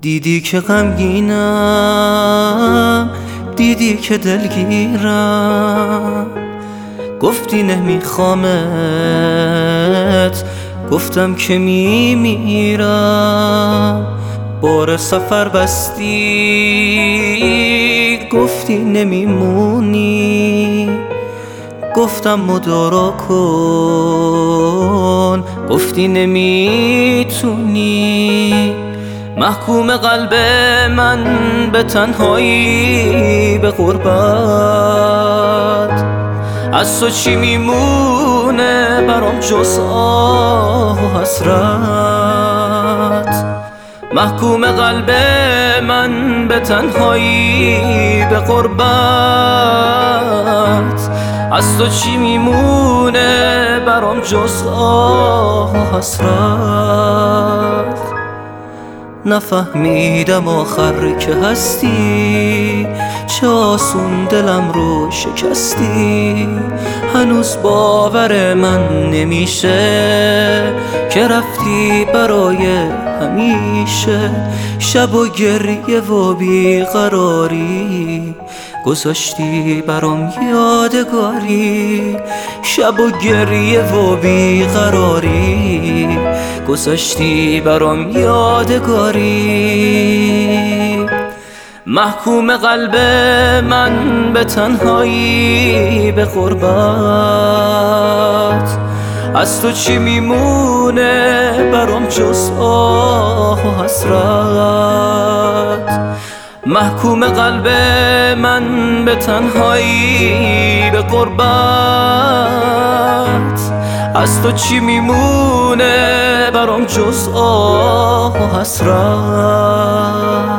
دیدی که غمگینم دیدی که دلگیرم. گفتی نمیخوامت گفتم که میمیرم. بار سفر بستی گفتی نمیمونی. گفتم مدارا کن گفتی نمی‌تونی. محکوم قلب من به تنهایی به غربت. از تو چی میمونه برام جز آه و حسرت؟ محکوم قلب من به تنهایی به غربت. از تو چی میمونه برام جز آه و حسرت؟ نفهمیدم آخر که هستی. چه آسون دلم رو شکستی. هنوز باور من نمیشه که رفتی برای همیشه. شب و گریه و بیقراری گذاشتی برام یادگاری. شب و گریه و بیقراری گذاشتی برام یادگاری؟ محکوم قلب من به تنهایی به غربت. از تو چی میمونه برام جز آه و حسرت؟ محکوم قلب من به تنهایی به غربت. از تو چی میمونه؟ برام جز آه و حسرت.